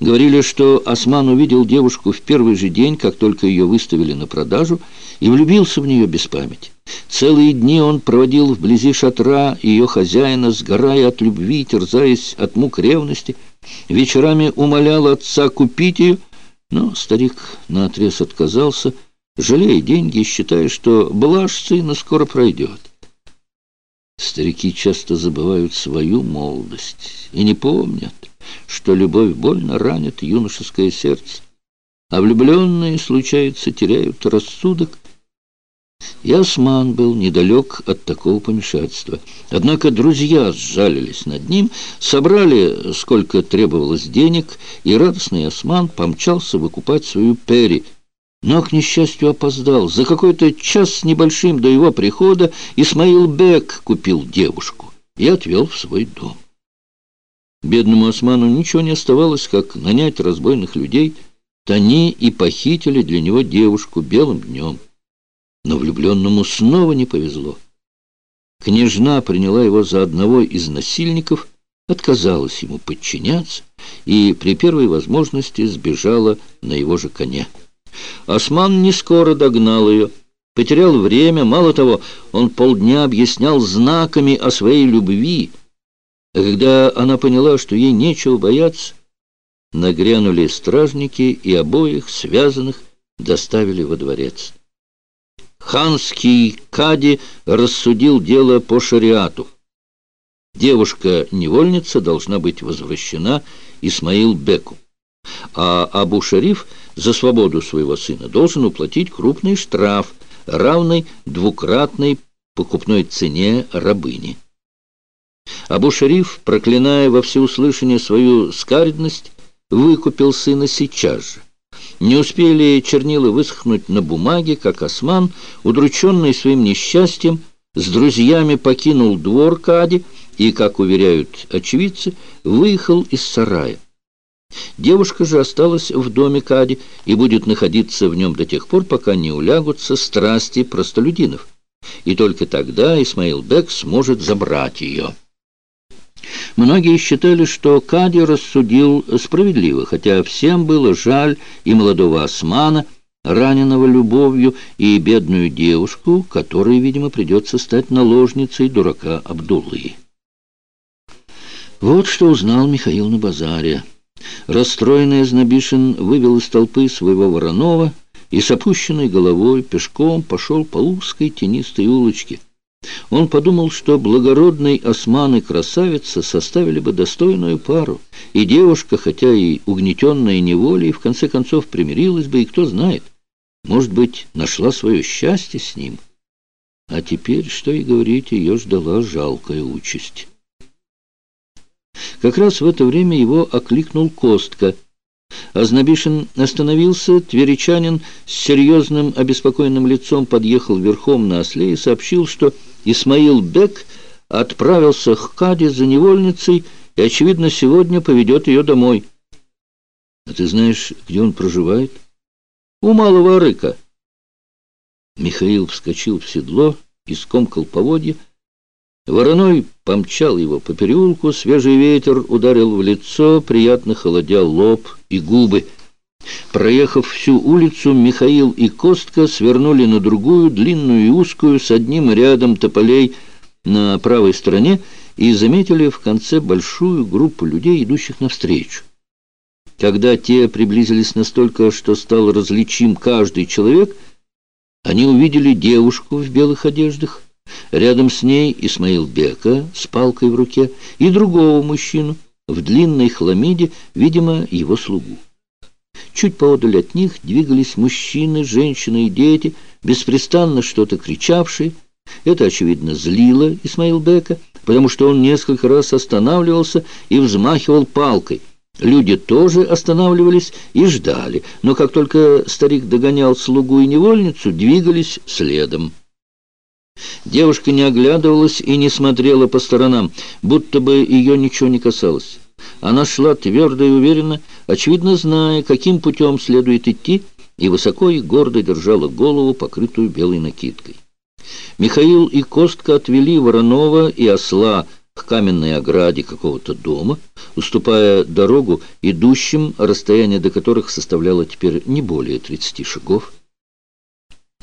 Говорили, что Осман увидел девушку в первый же день, как только ее выставили на продажу, и влюбился в нее без памяти. Целые дни он проводил вблизи шатра ее хозяина, сгорая от любви, терзаясь от мук ревности. Вечерами умолял отца купить ее, но старик наотрез отказался, жалея деньги и считая, что блажь сына скоро пройдет. Старики часто забывают свою молодость и не помнят, что любовь больно ранит юношеское сердце, а влюбленные, случается, теряют рассудок. И Осман был недалек от такого помешательства. Однако друзья сжалились над ним, собрали, сколько требовалось денег, и радостный Осман помчался выкупать свою Перри — но, к несчастью, опоздал. За какой-то час с небольшим до его прихода Исмаил Бек купил девушку и отвел в свой дом. Бедному осману ничего не оставалось, как нанять разбойных людей. Тони и похитили для него девушку белым днем. Но влюбленному снова не повезло. Княжна приняла его за одного из насильников, отказалась ему подчиняться и при первой возможности сбежала на его же коне. Осман не скоро догнал ее, потерял время, мало того, он полдня объяснял знаками о своей любви. А когда она поняла, что ей нечего бояться, нагрянули стражники и обоих, связанных, доставили во дворец. Ханский кади рассудил дело по шариату. Девушка-невольница должна быть возвращена Исмаил Беку, а Абу-Шариф — за свободу своего сына должен уплатить крупный штраф, равный двукратной покупной цене рабыни. Абу-Шариф, проклиная во всеуслышание свою скаридность, выкупил сына сейчас же. Не успели чернила высохнуть на бумаге, как осман, удрученный своим несчастьем, с друзьями покинул двор Кади и, как уверяют очевидцы, выехал из сарая. Девушка же осталась в доме Кади и будет находиться в нем до тех пор, пока не улягутся страсти простолюдинов. И только тогда Исмаил Бек сможет забрать ее. Многие считали, что Кади рассудил справедливо, хотя всем было жаль и молодого османа, раненого любовью, и бедную девушку, которой, видимо, придется стать наложницей дурака Абдуллы. Вот что узнал Михаил на базаре. Расстроенный Знобишин вывел из толпы своего Воронова и с опущенной головой пешком пошел по узкой тенистой улочке. Он подумал, что благородный осман и красавица составили бы достойную пару, и девушка, хотя и угнетенная неволей, в конце концов примирилась бы, и кто знает, может быть, нашла свое счастье с ним. А теперь, что и говорить, ее ждала жалкая участь. Как раз в это время его окликнул Костка. Ознобишин остановился, тверичанин с серьезным обеспокоенным лицом подъехал верхом на осле и сообщил, что Исмаил Бек отправился к Каде за невольницей и, очевидно, сегодня поведет ее домой. — А ты знаешь, где он проживает? — У Малого Рыка. Михаил вскочил в седло и скомкал поводья, Вороной помчал его по переулку, свежий ветер ударил в лицо, приятно холодя лоб и губы. Проехав всю улицу, Михаил и Костка свернули на другую, длинную и узкую, с одним рядом тополей на правой стороне, и заметили в конце большую группу людей, идущих навстречу. Когда те приблизились настолько, что стал различим каждый человек, они увидели девушку в белых одеждах, Рядом с ней Исмаил Бека с палкой в руке и другого мужчину в длинной хламиде, видимо, его слугу. Чуть поодаль от них двигались мужчины, женщины и дети, беспрестанно что-то кричавшие. Это, очевидно, злило Исмаил Бека, потому что он несколько раз останавливался и взмахивал палкой. Люди тоже останавливались и ждали, но как только старик догонял слугу и невольницу, двигались следом. Девушка не оглядывалась и не смотрела по сторонам, будто бы ее ничего не касалось. Она шла твердо и уверенно, очевидно зная, каким путем следует идти, и высоко и гордо держала голову, покрытую белой накидкой. Михаил и Костка отвели Воронова и осла к каменной ограде какого-то дома, уступая дорогу идущим, расстояние до которых составляло теперь не более 30 шагов.